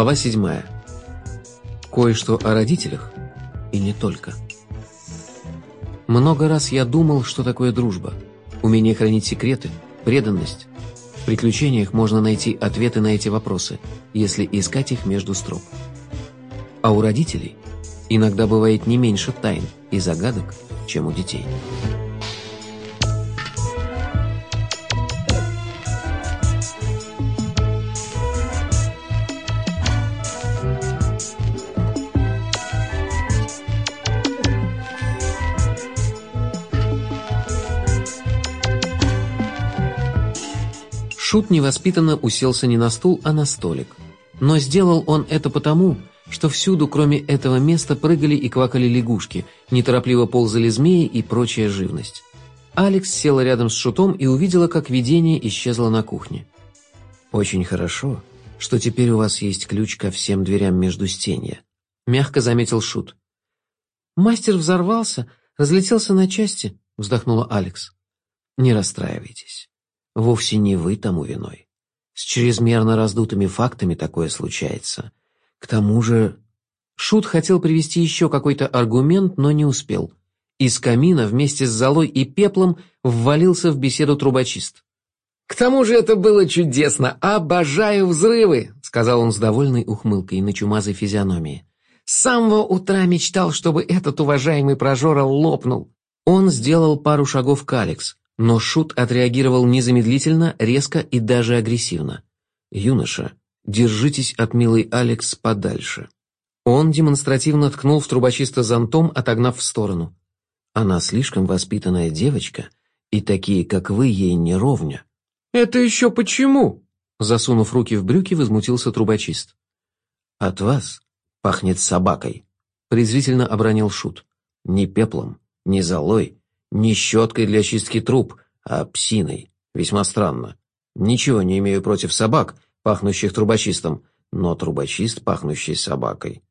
Глава 7. Кое-что о родителях и не только. Много раз я думал, что такое дружба. Умение хранить секреты, преданность. В приключениях можно найти ответы на эти вопросы, если искать их между строк. А у родителей иногда бывает не меньше тайн и загадок, чем у детей. Шут невоспитанно уселся не на стул, а на столик. Но сделал он это потому, что всюду, кроме этого места, прыгали и квакали лягушки, неторопливо ползали змеи и прочая живность. Алекс села рядом с Шутом и увидела, как видение исчезло на кухне. «Очень хорошо, что теперь у вас есть ключ ко всем дверям между стенья», — мягко заметил Шут. «Мастер взорвался, разлетелся на части», — вздохнула Алекс. «Не расстраивайтесь. Вовсе не вы тому виной. С чрезмерно раздутыми фактами такое случается. К тому же... Шут хотел привести еще какой-то аргумент, но не успел. Из камина вместе с золой и пеплом ввалился в беседу трубочист. «К тому же это было чудесно! Обожаю взрывы!» — сказал он с довольной ухмылкой на чумазой физиономии. «С самого утра мечтал, чтобы этот уважаемый прожора лопнул!» Он сделал пару шагов к Алекс, но Шут отреагировал незамедлительно, резко и даже агрессивно. «Юноша, держитесь от милой Алекс подальше». Он демонстративно ткнул в трубочиста зонтом, отогнав в сторону. «Она слишком воспитанная девочка, и такие, как вы, ей не ровня». «Это еще почему?» Засунув руки в брюки, возмутился трубочист. «От вас пахнет собакой», — презрительно обронил Шут. «Ни пеплом, ни золой, не щеткой для чистки труб, а псиной. Весьма странно. Ничего не имею против собак, пахнущих трубочистом, но трубочист, пахнущий собакой.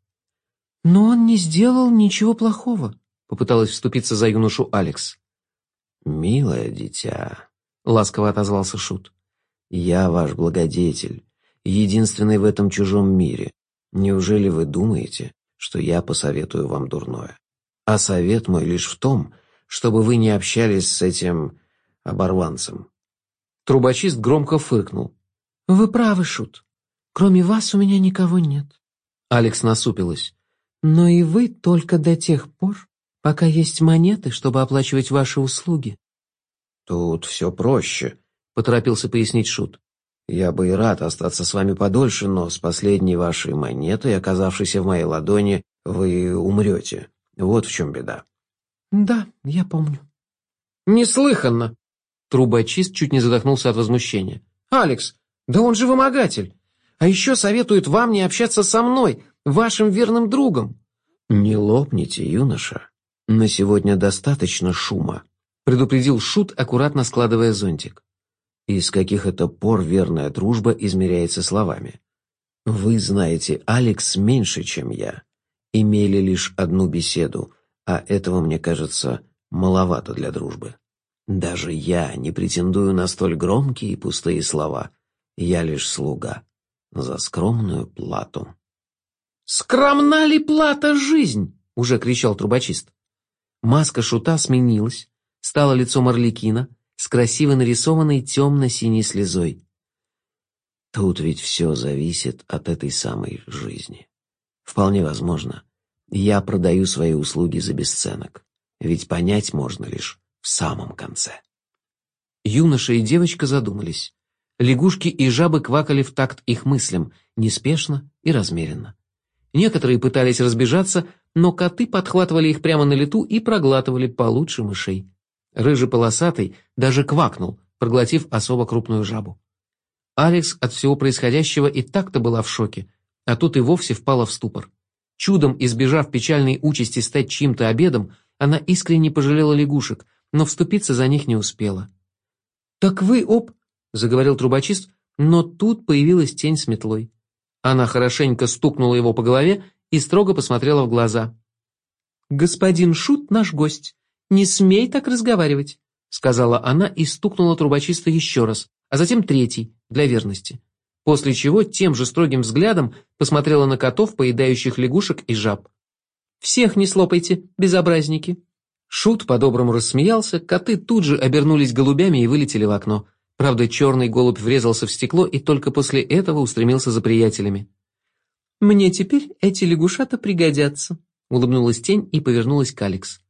«Но он не сделал ничего плохого», — попыталась вступиться за юношу Алекс. «Милое дитя», — ласково отозвался Шут, — «я ваш благодетель, единственный в этом чужом мире. Неужели вы думаете, что я посоветую вам дурное? А совет мой лишь в том, чтобы вы не общались с этим оборванцем». Трубочист громко фыркнул. «Вы правы, Шут. Кроме вас у меня никого нет». Алекс насупилась. «Но и вы только до тех пор, пока есть монеты, чтобы оплачивать ваши услуги». «Тут все проще», — поторопился пояснить Шут. «Я бы и рад остаться с вами подольше, но с последней вашей монетой, оказавшейся в моей ладони, вы умрете. Вот в чем беда». «Да, я помню». «Неслыханно!» Трубочист чуть не задохнулся от возмущения. «Алекс, да он же вымогатель! А еще советует вам не общаться со мной, вашим верным другом!» «Не лопните, юноша. На сегодня достаточно шума», — предупредил Шут, аккуратно складывая зонтик. «И с каких это пор верная дружба измеряется словами? Вы знаете Алекс меньше, чем я. Имели лишь одну беседу, а этого, мне кажется, маловато для дружбы. Даже я не претендую на столь громкие и пустые слова. Я лишь слуга. За скромную плату. «Скромна ли плата жизнь?» — уже кричал трубочист. Маска шута сменилась, стало лицо Марликина с красиво нарисованной темно-синей слезой. Тут ведь все зависит от этой самой жизни. Вполне возможно, я продаю свои услуги за бесценок, ведь понять можно лишь в самом конце. Юноша и девочка задумались. Лягушки и жабы квакали в такт их мыслям, неспешно и размеренно. Некоторые пытались разбежаться, но коты подхватывали их прямо на лету и проглатывали получше мышей. Рыжий-полосатый даже квакнул, проглотив особо крупную жабу. Алекс от всего происходящего и так-то была в шоке, а тут и вовсе впала в ступор. Чудом избежав печальной участи стать чьим-то обедом, она искренне пожалела лягушек, но вступиться за них не успела. «Так вы, оп!» — заговорил трубочист, но тут появилась тень с метлой. Она хорошенько стукнула его по голове и строго посмотрела в глаза. «Господин Шут наш гость. Не смей так разговаривать», — сказала она и стукнула трубочиста еще раз, а затем третий, для верности. После чего тем же строгим взглядом посмотрела на котов, поедающих лягушек и жаб. «Всех не слопайте, безобразники!» Шут по-доброму рассмеялся, коты тут же обернулись голубями и вылетели в окно. Правда, черный голубь врезался в стекло и только после этого устремился за приятелями. «Мне теперь эти лягушата пригодятся», — улыбнулась тень и повернулась к Алекс.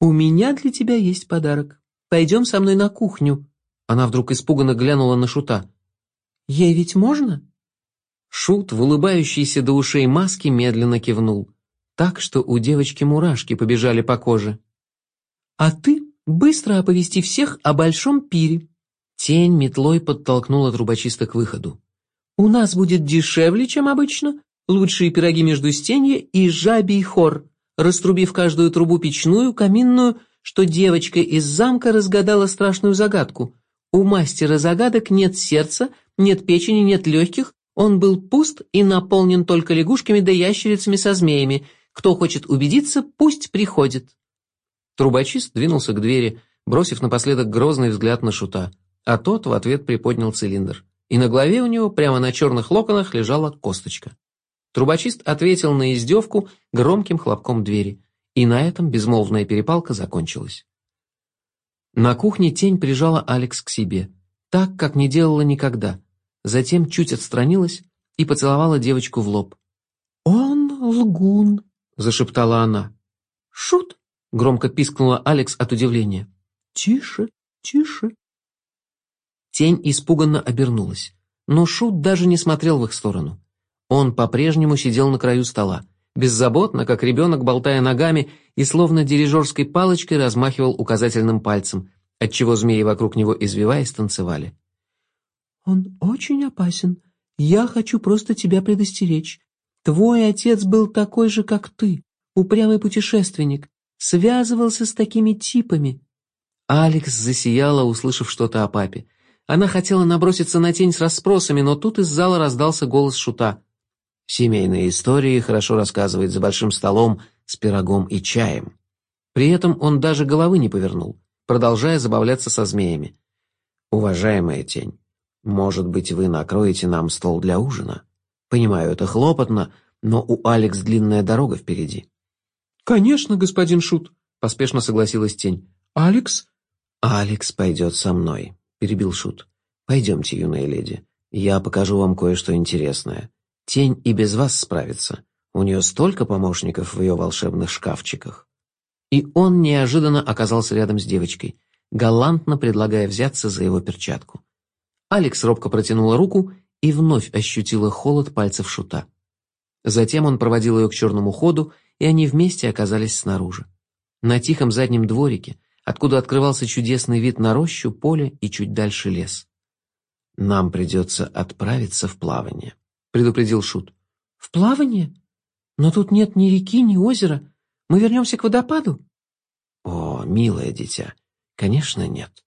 «У меня для тебя есть подарок. Пойдем со мной на кухню». Она вдруг испуганно глянула на Шута. «Ей ведь можно?» Шут в улыбающейся до ушей маске медленно кивнул, так что у девочки мурашки побежали по коже. А ты быстро оповести всех о большом пире. Тень метлой подтолкнула трубочиста к выходу. У нас будет дешевле, чем обычно, лучшие пироги между стенья и жабий хор, раструбив каждую трубу печную, каминную, что девочка из замка разгадала страшную загадку. У мастера загадок нет сердца, нет печени, нет легких, он был пуст и наполнен только лягушками да ящерицами со змеями. Кто хочет убедиться, пусть приходит. Трубочист двинулся к двери, бросив напоследок грозный взгляд на шута, а тот в ответ приподнял цилиндр. И на голове у него, прямо на черных локонах, лежала косточка. Трубочист ответил на издевку громким хлопком двери, и на этом безмолвная перепалка закончилась. На кухне тень прижала Алекс к себе, так, как не делала никогда, затем чуть отстранилась и поцеловала девочку в лоб. «Он лгун», — зашептала она. «Шут Громко пискнула Алекс от удивления. «Тише, тише». Тень испуганно обернулась, но Шут даже не смотрел в их сторону. Он по-прежнему сидел на краю стола, беззаботно, как ребенок, болтая ногами и словно дирижерской палочкой размахивал указательным пальцем, отчего змеи вокруг него, извиваясь, танцевали. «Он очень опасен. Я хочу просто тебя предостеречь. Твой отец был такой же, как ты, упрямый путешественник, связывался с такими типами. Алекс засияла, услышав что-то о папе. Она хотела наброситься на тень с расспросами, но тут из зала раздался голос шута. Семейные истории хорошо рассказывает за большим столом с пирогом и чаем. При этом он даже головы не повернул, продолжая забавляться со змеями. «Уважаемая тень, может быть, вы накроете нам стол для ужина? Понимаю, это хлопотно, но у Алекс длинная дорога впереди». «Конечно, господин Шут», — поспешно согласилась тень. «Алекс?» «Алекс пойдет со мной», — перебил Шут. «Пойдемте, юная леди. Я покажу вам кое-что интересное. Тень и без вас справится. У нее столько помощников в ее волшебных шкафчиках». И он неожиданно оказался рядом с девочкой, галантно предлагая взяться за его перчатку. Алекс робко протянула руку и вновь ощутила холод пальцев Шута. Затем он проводил ее к черному ходу и они вместе оказались снаружи. На тихом заднем дворике, откуда открывался чудесный вид на рощу, поле и чуть дальше лес. «Нам придется отправиться в плавание», — предупредил Шут. «В плавание? Но тут нет ни реки, ни озера. Мы вернемся к водопаду?» «О, милое дитя, конечно, нет».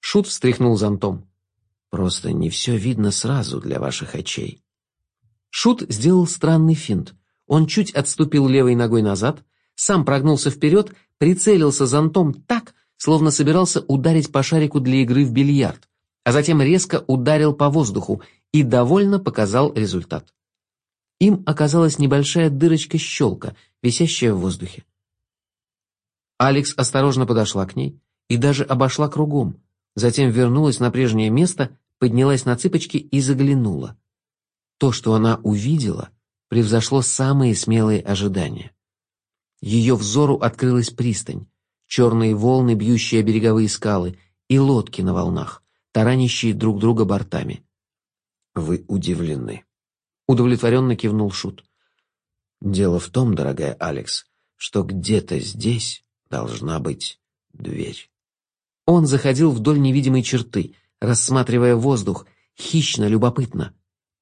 Шут встряхнул зонтом. «Просто не все видно сразу для ваших очей». Шут сделал странный финт — он чуть отступил левой ногой назад, сам прогнулся вперед, прицелился зонтом так, словно собирался ударить по шарику для игры в бильярд, а затем резко ударил по воздуху и довольно показал результат. Им оказалась небольшая дырочка-щелка, висящая в воздухе. Алекс осторожно подошла к ней и даже обошла кругом, затем вернулась на прежнее место, поднялась на цыпочки и заглянула. То, что она увидела, превзошло самые смелые ожидания. Ее взору открылась пристань, черные волны, бьющие береговые скалы, и лодки на волнах, таранящие друг друга бортами. «Вы удивлены», — удовлетворенно кивнул Шут. «Дело в том, дорогая Алекс, что где-то здесь должна быть дверь». Он заходил вдоль невидимой черты, рассматривая воздух, хищно, любопытно.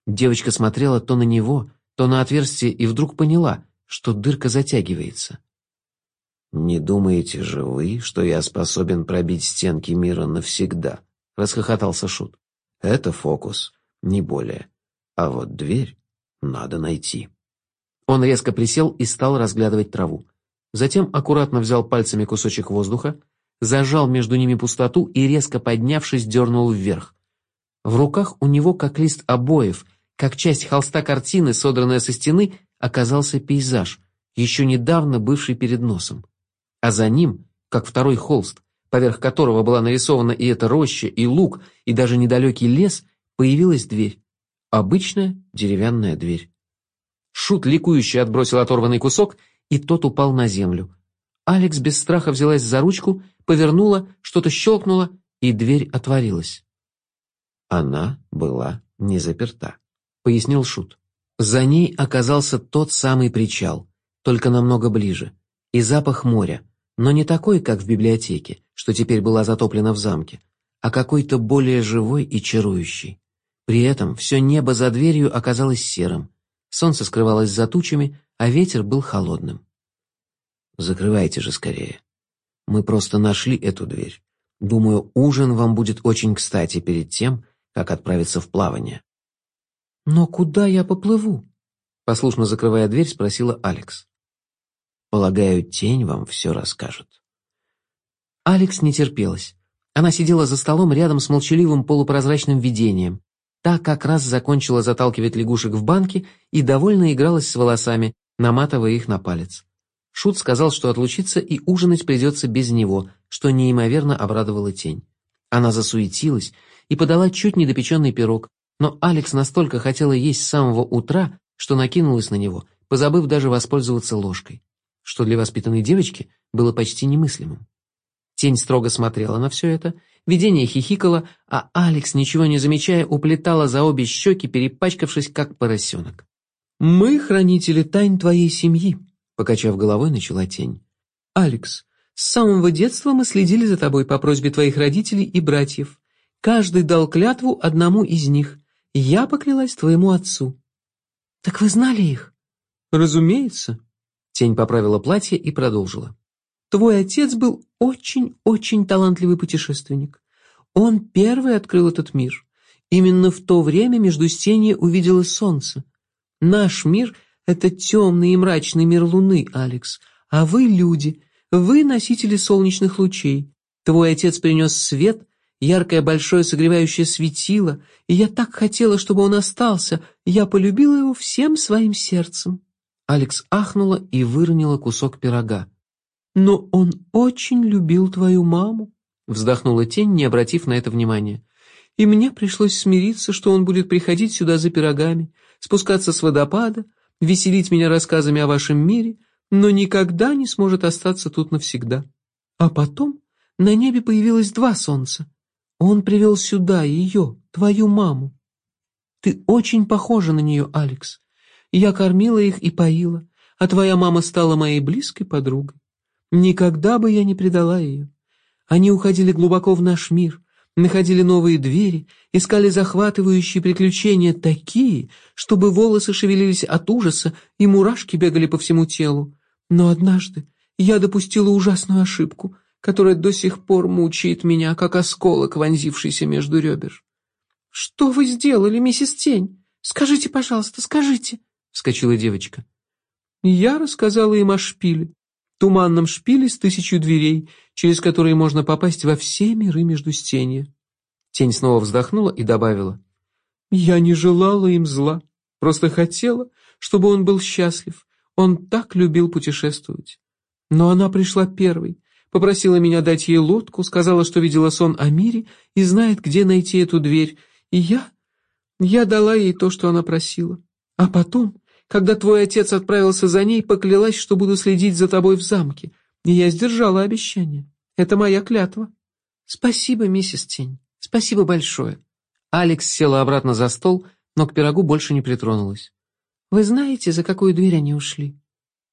Девочка смотрела то на него, то на отверстие и вдруг поняла, что дырка затягивается. «Не думаете же вы, что я способен пробить стенки мира навсегда?» — расхохотался Шут. «Это фокус, не более. А вот дверь надо найти». Он резко присел и стал разглядывать траву. Затем аккуратно взял пальцами кусочек воздуха, зажал между ними пустоту и, резко поднявшись, дернул вверх. В руках у него, как лист обоев, как часть холста картины, содранная со стены, оказался пейзаж, еще недавно бывший перед носом. А за ним, как второй холст, поверх которого была нарисована и эта роща, и луг, и даже недалекий лес, появилась дверь. Обычная деревянная дверь. Шут ликующе отбросил оторванный кусок, и тот упал на землю. Алекс без страха взялась за ручку, повернула, что-то щелкнуло, и дверь отворилась. Она была не заперта, пояснил Шут. За ней оказался тот самый причал, только намного ближе, и запах моря, но не такой, как в библиотеке, что теперь была затоплена в замке, а какой-то более живой и чарующий. При этом все небо за дверью оказалось серым, солнце скрывалось за тучами, а ветер был холодным. «Закрывайте же скорее. Мы просто нашли эту дверь. Думаю, ужин вам будет очень кстати перед тем, как отправиться в плавание». «Но куда я поплыву?» Послушно закрывая дверь, спросила Алекс. «Полагаю, тень вам все расскажет». Алекс не терпелась. Она сидела за столом рядом с молчаливым полупрозрачным видением. Та как раз закончила заталкивать лягушек в банки и довольно игралась с волосами, наматывая их на палец. Шут сказал, что отлучиться и ужинать придется без него, что неимоверно обрадовала тень. Она засуетилась и подала чуть недопеченный пирог, но Алекс настолько хотела есть с самого утра, что накинулась на него, позабыв даже воспользоваться ложкой, что для воспитанной девочки было почти немыслимым. Тень строго смотрела на все это, видение хихикало, а Алекс, ничего не замечая, уплетала за обе щеки, перепачкавшись, как поросенок. «Мы хранители тайн твоей семьи», — покачав головой, начала тень. «Алекс, с самого детства мы следили за тобой по просьбе твоих родителей и братьев. Каждый дал клятву одному из них. Я поклялась твоему отцу». «Так вы знали их?» «Разумеется». Тень поправила платье и продолжила. «Твой отец был очень-очень талантливый путешественник. Он первый открыл этот мир. Именно в то время между Междустенье увидело солнце. Наш мир — это темный и мрачный мир Луны, Алекс, а вы — люди, вы — носители солнечных лучей. Твой отец принес свет, яркое большое согревающее светило, и я так хотела, чтобы он остался, я полюбила его всем своим сердцем». Алекс ахнула и выронила кусок пирога. «Но он очень любил твою маму», — вздохнула тень, не обратив на это внимания. «И мне пришлось смириться, что он будет приходить сюда за пирогами, спускаться с водопада, веселить меня рассказами о вашем мире, но никогда не сможет остаться тут навсегда. А потом на небе появилось два солнца. Он привел сюда ее, твою маму. Ты очень похожа на нее, Алекс. Я кормила их и поила, а твоя мама стала моей близкой подругой. Никогда бы я не предала ее. Они уходили глубоко в наш мир, находили новые двери, искали захватывающие приключения такие, чтобы волосы шевелились от ужаса и мурашки бегали по всему телу. Но однажды я допустила ужасную ошибку, которая до сих пор мучает меня, как осколок, вонзившийся между ребер. «Что вы сделали, миссис Тень? Скажите, пожалуйста, скажите!» — вскочила девочка. Я рассказала им о шпиле, туманном шпиле с тысячу дверей, через которые можно попасть во все миры Междустенья. Тень снова вздохнула и добавила. «Я не желала им зла, просто хотела, чтобы он был счастлив. Он так любил путешествовать. Но она пришла первой, попросила меня дать ей лодку, сказала, что видела сон о мире и знает, где найти эту дверь, и я... Я дала ей то, что она просила. А потом когда твой отец отправился за ней, поклялась, что буду следить за тобой в замке. И я сдержала обещание. Это моя клятва. Спасибо, миссис Тень. Спасибо большое. Алекс села обратно за стол, но к пирогу больше не притронулась. Вы знаете, за какую дверь они ушли?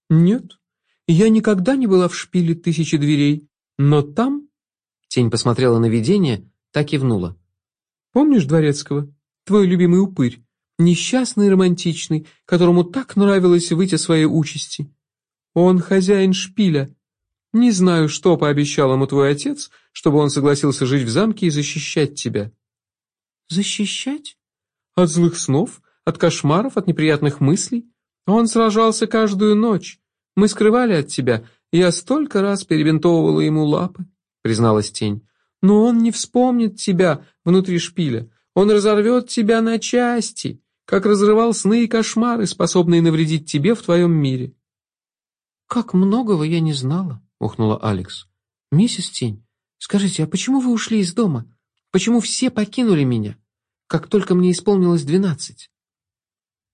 Нет. Я никогда не была в шпиле тысячи дверей, но там... Тень посмотрела на видение, так и внула. Помнишь Дворецкого? Твой любимый упырь несчастный и романтичный, которому так нравилось выйти своей участи. Он хозяин шпиля. Не знаю, что пообещал ему твой отец, чтобы он согласился жить в замке и защищать тебя. Защищать? От злых снов, от кошмаров, от неприятных мыслей. Он сражался каждую ночь. Мы скрывали от тебя, я столько раз перебинтовывала ему лапы, призналась тень. Но он не вспомнит тебя внутри шпиля. Он разорвет тебя на части, как разрывал сны и кошмары, способные навредить тебе в твоем мире». «Как многого я не знала», — ухнула Алекс. «Миссис Тень, скажите, а почему вы ушли из дома? Почему все покинули меня, как только мне исполнилось двенадцать?»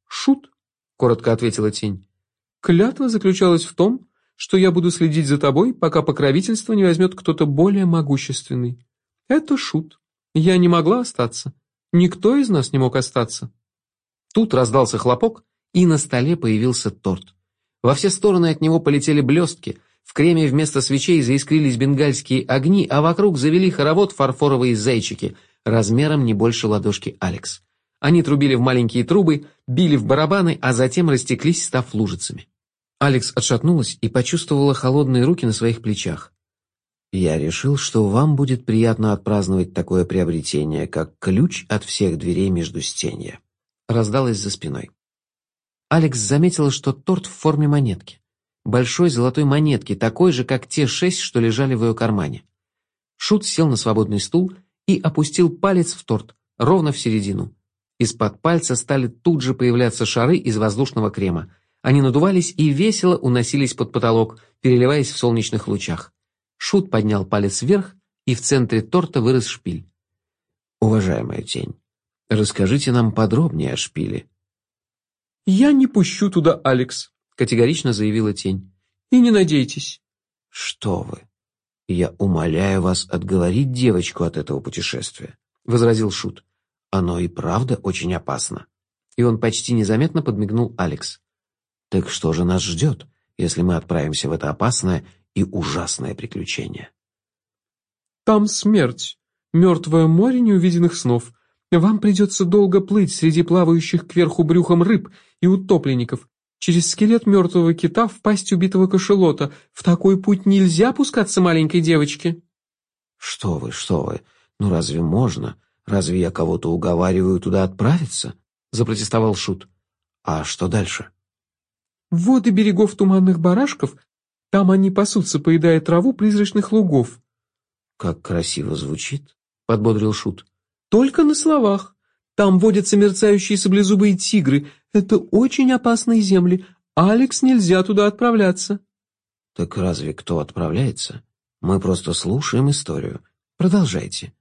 «Шут», — коротко ответила Тень. «Клятва заключалась в том, что я буду следить за тобой, пока покровительство не возьмет кто-то более могущественный. Это шут. Я не могла остаться. Никто из нас не мог остаться». Тут раздался хлопок, и на столе появился торт. Во все стороны от него полетели блестки, в креме вместо свечей заискрились бенгальские огни, а вокруг завели хоровод фарфоровые зайчики, размером не больше ладошки Алекс. Они трубили в маленькие трубы, били в барабаны, а затем растеклись, став лужицами. Алекс отшатнулась и почувствовала холодные руки на своих плечах. «Я решил, что вам будет приятно отпраздновать такое приобретение, как ключ от всех дверей между стенья», — раздалось за спиной. Алекс заметила, что торт в форме монетки. Большой золотой монетки, такой же, как те шесть, что лежали в ее кармане. Шут сел на свободный стул и опустил палец в торт, ровно в середину. Из-под пальца стали тут же появляться шары из воздушного крема. Они надувались и весело уносились под потолок, переливаясь в солнечных лучах. Шут поднял палец вверх, и в центре торта вырос шпиль. «Уважаемая тень, расскажите нам подробнее о шпиле», «Я не пущу туда Алекс», — категорично заявила тень. «И не надейтесь». «Что вы? Я умоляю вас отговорить девочку от этого путешествия», — возразил Шут. «Оно и правда очень опасно». И он почти незаметно подмигнул Алекс. «Так что же нас ждет, если мы отправимся в это опасное и ужасное приключение?» «Там смерть, мертвое море неувиденных снов. Вам придется долго плыть среди плавающих кверху брюхом рыб и утопленников, через скелет мертвого кита в пасть убитого кошелота. В такой путь нельзя пускаться маленькой девочке». «Что вы, что вы, ну разве можно? Разве я кого-то уговариваю туда отправиться?» — запротестовал Шут. «А что дальше?» «Воды берегов туманных барашков, там они пасутся, поедая траву призрачных лугов». «Как красиво звучит», — подбодрил Шут. Только на словах. Там водятся мерцающие саблезубые тигры. Это очень опасные земли. Алекс, нельзя туда отправляться. Так разве кто отправляется? Мы просто слушаем историю. Продолжайте.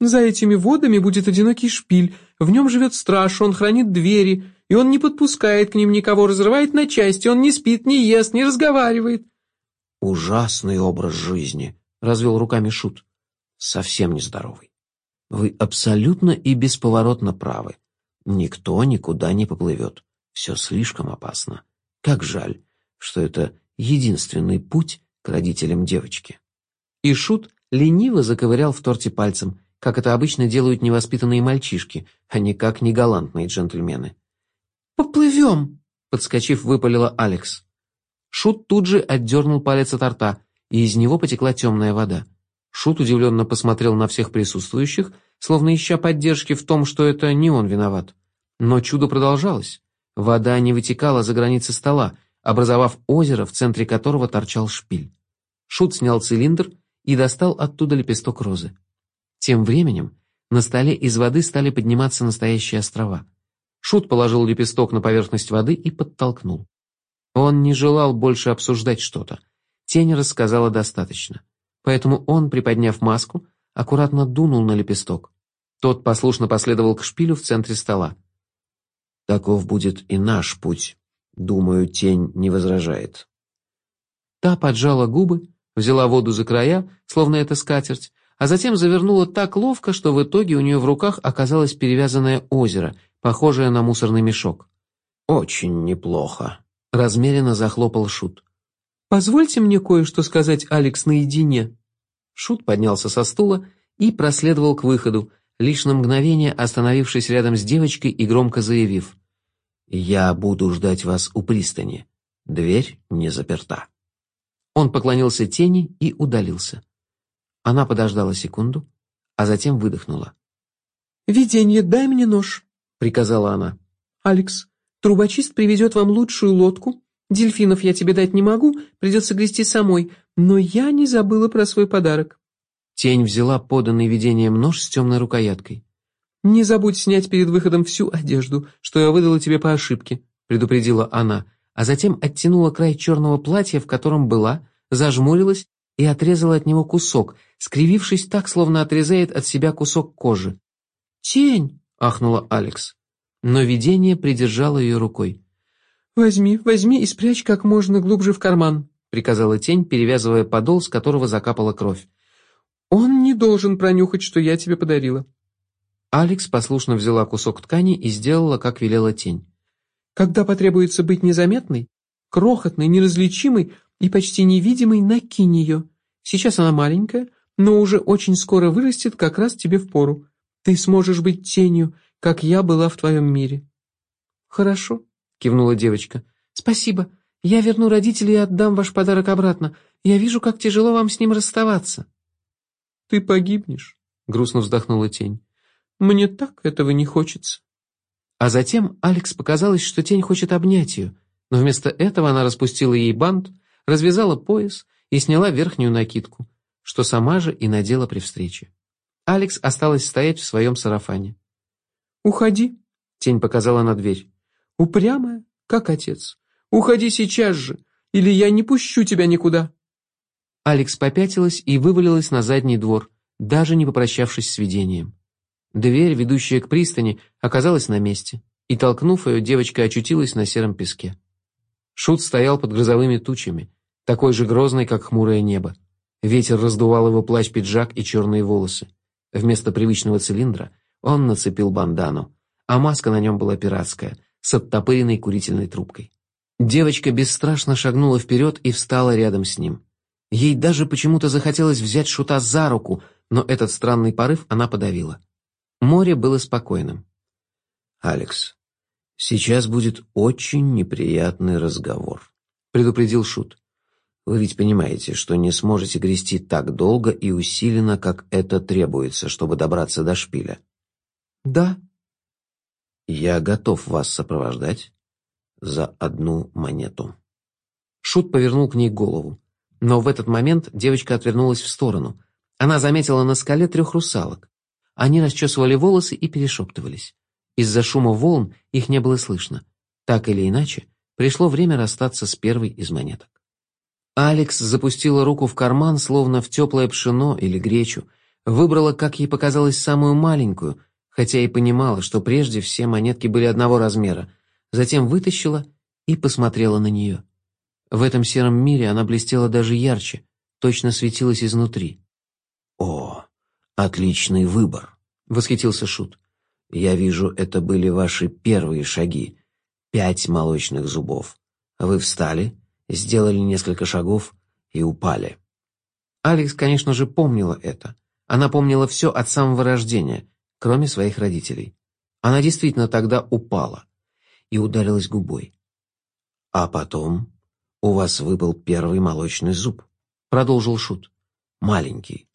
За этими водами будет одинокий шпиль. В нем живет страж, он хранит двери, и он не подпускает к ним никого, разрывает на части, он не спит, не ест, не разговаривает. Ужасный образ жизни, развел руками Шут. Совсем нездоровый. Вы абсолютно и бесповоротно правы. Никто никуда не поплывет. Все слишком опасно. Как жаль, что это единственный путь к родителям девочки. И Шут лениво заковырял в торте пальцем, как это обычно делают невоспитанные мальчишки, а никак не галантные джентльмены. «Поплывем!» — подскочив, выпалила Алекс. Шут тут же отдернул палец от рта, и из него потекла темная вода. Шут удивленно посмотрел на всех присутствующих, словно ища поддержки в том, что это не он виноват. Но чудо продолжалось. Вода не вытекала за границы стола, образовав озеро, в центре которого торчал шпиль. Шут снял цилиндр и достал оттуда лепесток розы. Тем временем на столе из воды стали подниматься настоящие острова. Шут положил лепесток на поверхность воды и подтолкнул. Он не желал больше обсуждать что-то. Тень рассказала достаточно поэтому он, приподняв маску, аккуратно дунул на лепесток. Тот послушно последовал к шпилю в центре стола. «Таков будет и наш путь. Думаю, тень не возражает». Та поджала губы, взяла воду за края, словно это скатерть, а затем завернула так ловко, что в итоге у нее в руках оказалось перевязанное озеро, похожее на мусорный мешок. «Очень неплохо», — размеренно захлопал Шут. «Позвольте мне кое-что сказать, Алекс, наедине». Шут поднялся со стула и проследовал к выходу, лишь на мгновение остановившись рядом с девочкой и громко заявив. «Я буду ждать вас у пристани. Дверь не заперта». Он поклонился тени и удалился. Она подождала секунду, а затем выдохнула. «Виденье, дай мне нож», — приказала она. «Алекс, трубочист приведет вам лучшую лодку, Дельфинов я тебе дать не могу, придется грести самой, но я не забыла про свой подарок». Тень взяла поданный видением нож с темной рукояткой. «Не забудь снять перед выходом всю одежду, что я выдала тебе по ошибке», предупредила она, а затем оттянула край черного платья, в котором была, зажмурилась и отрезала от него кусок, скривившись так, словно отрезает от себя кусок кожи. «Тень!» — ахнула Алекс. Но видение придержало ее рукой. «Возьми, возьми и спрячь как можно глубже в карман», — приказала тень, перевязывая подол, с которого закапала кровь. «Он не должен пронюхать, что я тебе подарила». Алекс послушно взяла кусок ткани и сделала, как велела тень. «Когда потребуется быть незаметной, крохотной, неразличимой и почти невидимой, накинь ее. Сейчас она маленькая, но уже очень скоро вырастет как раз тебе в пору. Ты сможешь быть тенью, как я была в твоем мире». «Хорошо», — кивнула девочка. «Спасибо. Я верну родителей и отдам ваш подарок обратно. Я вижу, как тяжело вам с ним расставаться». «Ты погибнешь», — грустно вздохнула тень. «Мне так этого не хочется». А затем Алекс показалось, что тень хочет обнять ее, но вместо этого она распустила ей бант, развязала пояс и сняла верхнюю накидку, что сама же и надела при встрече. Алекс осталась стоять в своем сарафане. «Уходи», — тень показала на дверь. Упрямая, как отец. Уходи сейчас же, или я не пущу тебя никуда. Алекс попятилась и вывалилась на задний двор, даже не попрощавшись с видением. Дверь, ведущая к пристани, оказалась на месте, и, толкнув ее, девочка очутилась на сером песке. Шут стоял под грозовыми тучами, такой же грозный, как хмурое небо. Ветер раздувал его плащ-пиджак и черные волосы. Вместо привычного цилиндра он нацепил бандану, а маска на нем была пиратская, с оттопыренной курительной трубкой. Девочка бесстрашно шагнула вперед и встала рядом с ним. Ей даже почему-то захотелось взять Шута за руку, но этот странный порыв она подавила. Море было спокойным. «Алекс, сейчас будет очень неприятный разговор», — предупредил Шут. «Вы ведь понимаете, что не сможете грести так долго и усиленно, как это требуется, чтобы добраться до шпиля». «Да», я готов вас сопровождать за одну монету. Шут повернул к ней голову. Но в этот момент девочка отвернулась в сторону. Она заметила на скале трех русалок. Они расчесывали волосы и перешептывались. Из-за шума волн их не было слышно. Так или иначе, пришло время расстаться с первой из монеток. Алекс запустила руку в карман, словно в теплое пшено или гречу, выбрала, как ей показалось, самую маленькую, хотя и понимала, что прежде все монетки были одного размера, затем вытащила и посмотрела на нее. В этом сером мире она блестела даже ярче, точно светилась изнутри. «О, отличный выбор!» — восхитился Шут. «Я вижу, это были ваши первые шаги. Пять молочных зубов. Вы встали, сделали несколько шагов и упали». Алекс, конечно же, помнила это. Она помнила все от самого рождения, кроме своих родителей. Она действительно тогда упала и ударилась губой. «А потом у вас выпал первый молочный зуб», — продолжил Шут. «Маленький.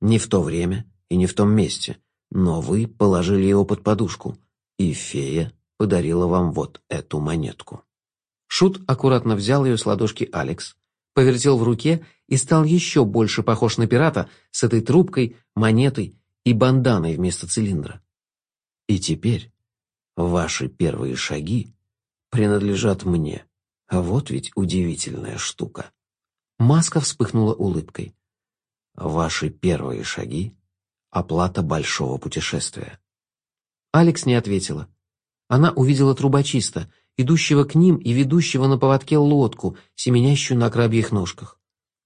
Не в то время и не в том месте, но вы положили его под подушку, и фея подарила вам вот эту монетку». Шут аккуратно взял ее с ладошки Алекс, повертел в руке и стал еще больше похож на пирата с этой трубкой, монетой и банданой вместо цилиндра. И теперь ваши первые шаги принадлежат мне. Вот ведь удивительная штука. Маска вспыхнула улыбкой. Ваши первые шаги — оплата большого путешествия. Алекс не ответила. Она увидела трубочиста, идущего к ним и ведущего на поводке лодку, семенящую на крабьих ножках.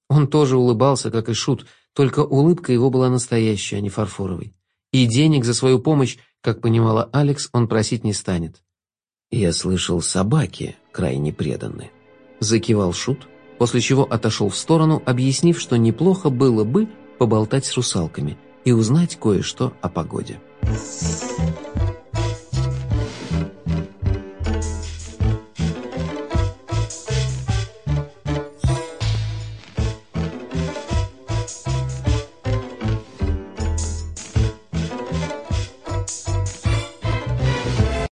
Он тоже улыбался, как и Шут, только улыбка его была настоящая, а не фарфоровой. И денег за свою помощь, как понимала Алекс, он просить не станет. «Я слышал, собаки крайне преданы», — закивал Шут, после чего отошел в сторону, объяснив, что неплохо было бы поболтать с русалками и узнать кое-что о погоде. Thank